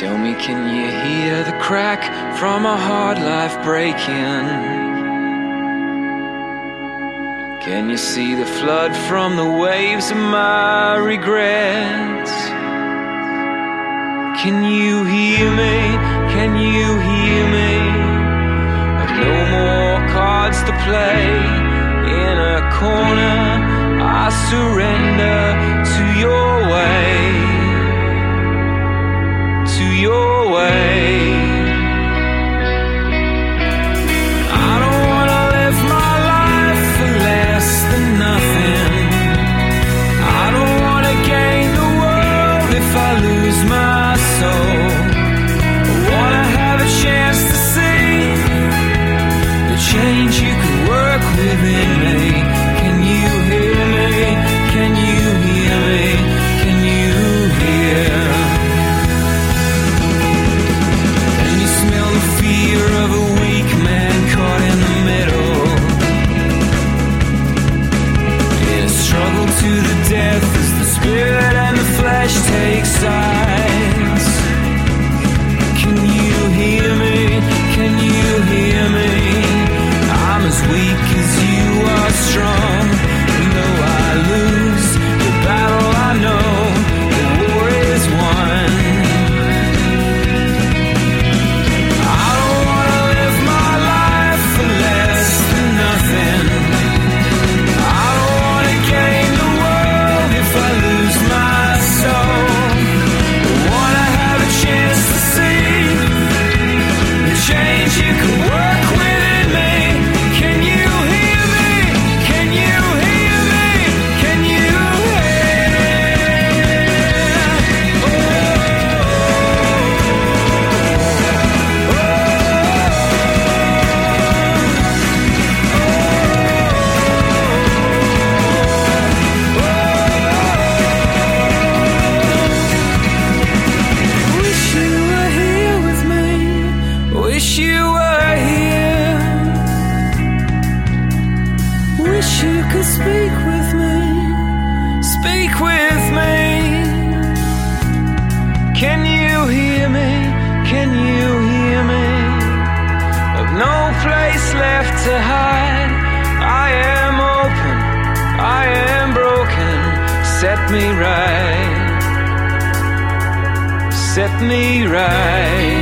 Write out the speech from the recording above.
Tell me, can you hear the crack from a hard life breaking? Can you see the flood from the waves of my regrets? Can you hear me? Can you hear me? But no more cards to play in a corner. I surrender. Wish you could speak with me, speak with me. Can you hear me? Can you hear me? I've no place left to hide. I am open, I am broken. Set me right, set me right.